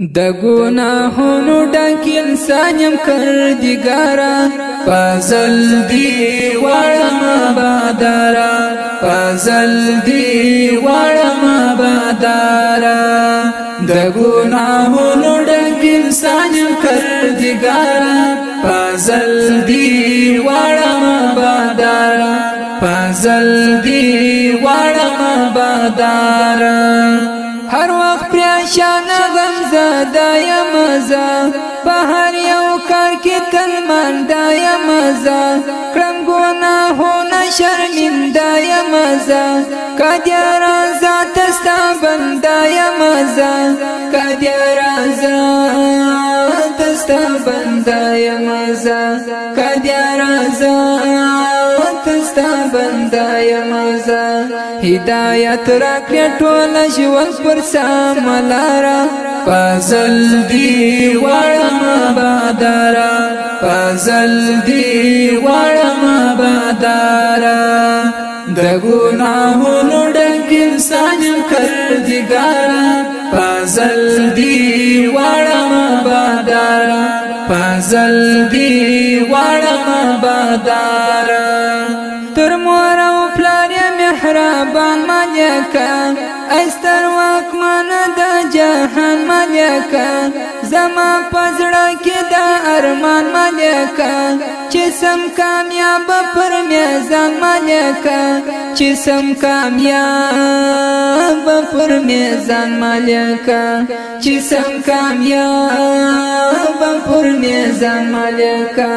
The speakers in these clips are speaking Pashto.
د گناهونو ډک انسان يم کردګارا پازل دی وړم بادارا پازل دی وړم بادارا د گناهونو ډک انسان يم کردګارا پازل دی وړم بادارا پازل دی وړم بادارا هر پشان غم زدا یم زا په هر یو کار کې کلمان دا یم زا کړم ګناهونه شرمنده یم زا کدی رازا تستا بندا یم زا کدی رازا تستا بندا یم زا بنده یم زه هدایت راکړې ټول ژوند پر سم لارا فضل دی وړم بادارا فضل دی وړم بادارا د ګناهونو ډک انسان کردګارا فضل دی وړم بادارا فضل دی وړم بادارا مهربان ملکه ایستر واکمن د جهان ملکه زما پزړه کې دا ارمان ملکا چې سم کامیاب پر میزان ملکا چې سم کامیاب پر میزان ملکا چې سم کامیاب پر میزان ملکا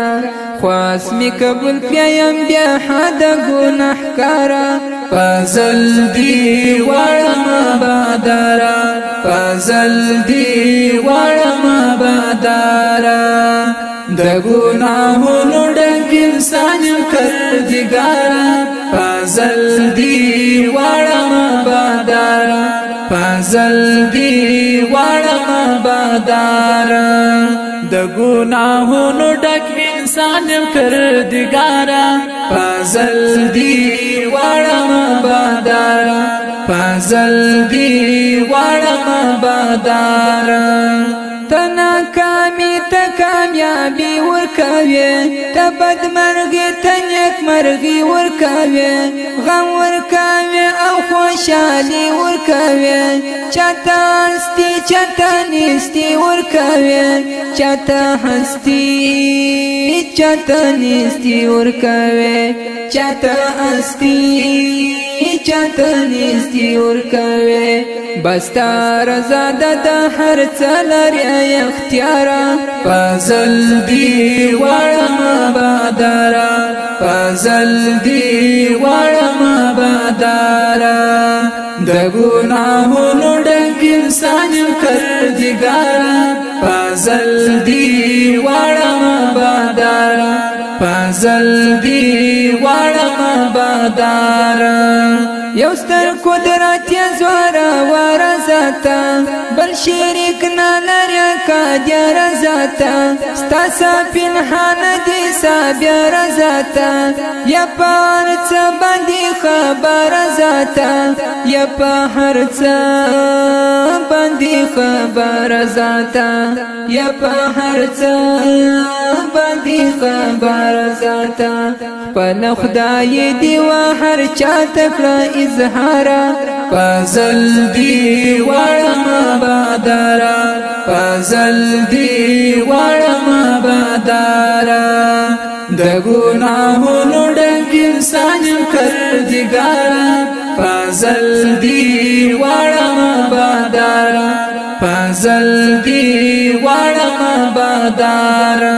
خواس می قبول کیم بیا حد گناح کارا فضل دی وړم بادارا فضل دی وړم د ګناهونو ډک انسان کردګار فضل دی وړم بادار فضل دی وړم بادار د ګناهونو ډک انسان کردګار فضل دی وړم بادار فضل دی وړم بادار ورکاوي ته بد مرګي ته نیک مرګي ورکاوي غم ورکاوي او خوشالي ورکاوي چاته استي چاته نيستي ورکاوي چاته هستي چاته نيستي ورکاوي چاته استي چاته نستی ورکوي بستا رضا د هر څلر اختیار پازل دی وړم بادارا پازل دی وړم بادارا د ګناهونو ډک انسان کردګار پازل دی وړم بادارا پازل دی غړم بدار یو ستر قدرت یې زوره ور زاتا بل شریک نه لري کا جار زاتا ستا سپنحان دي سابير زاتا یا پار څه باندې خبر زاتا یا په هر څه باندې خبر زاتا یا په هر څه باندې خبر زاتا په خدای دی وا هر چا تکړه اظهار فزل دی ورم بادارا فزل دی ورم بادارا د ګناهونو ډک انسان کردګارا فزل دی ورم بادارا فزل دی ورم بادارا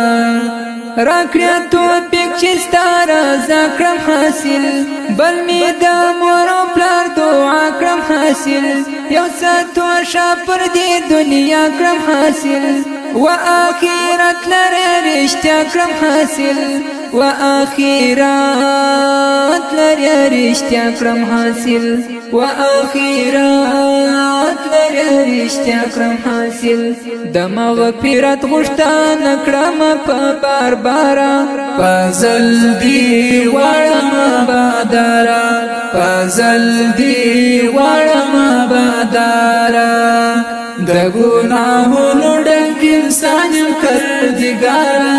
راکړه تو پک چې ستاره زکرم حاصل بل می د حاصل یو سات وشا پر دی دنیا کرم حاصل و آخرت لره رشتیا کرم حاصل و آخرت لره رشتیا کرم حاصل و آخرت لرشتیا کرم حاصل د مغفرت غشتان کرم په بار بارا پزل دی وړم بادارا پزل دی وړم بادارا د ګناهونو ډک انسان کردګار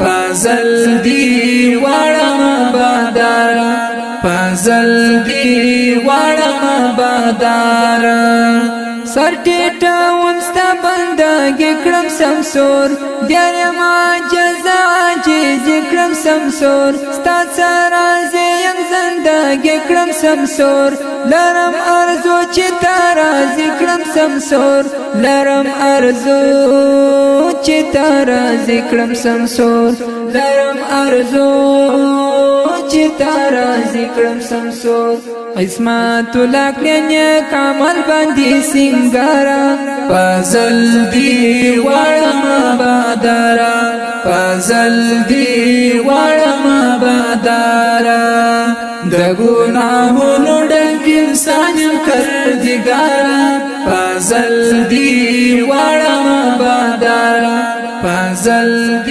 پزل دی وړم بادارا پزل دی وړم بادار سر ټیټه ونست بندګي کړم سمسور دیار ما جزا چې ذکرم سمسور ستا سره لګې کړم سمسور لرم ارزو چې تا راځي کړم سمسور لرم ارزو چې تا راځي کړم سمسور لرم ارزو چې تا راځي کړم سمسور قسمت لکنه کمال باندې سنگارا پازل دی وړم بادارا پازل دی وړم بادارا د گناہوں ډک انسان کردگار پازل دی واړه بادار پازل